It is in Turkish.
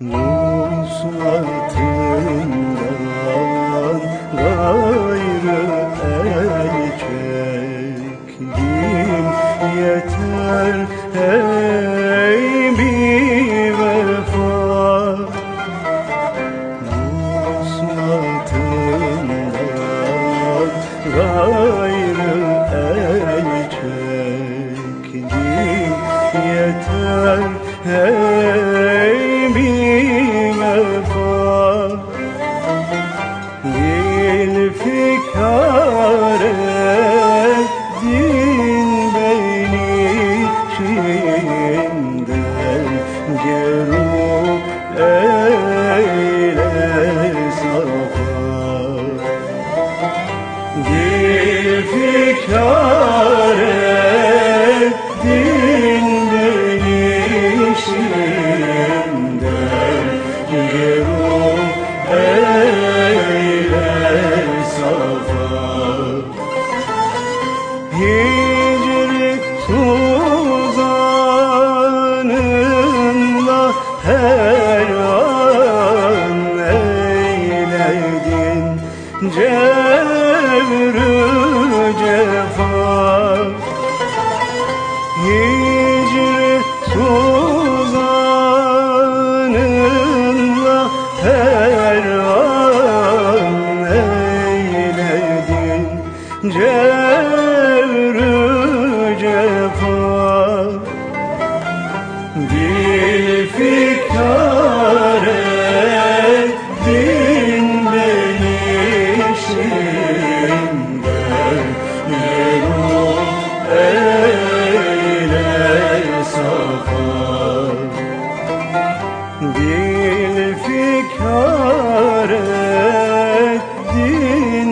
Nusratından gayrı el çektim yeter ey bir vefa Nusratından gayrı el çektim yeter ey bir vefa Dil fikar ettin beni şimdiden Gerup eyle safa Dil fikar ettin eyle safa Hicri tuzanınla her an eyledin. Cevrü cefa Cevrü cefa Dil fikar ettin beni şimdiden Meruh eyle safa Dil fikar ettin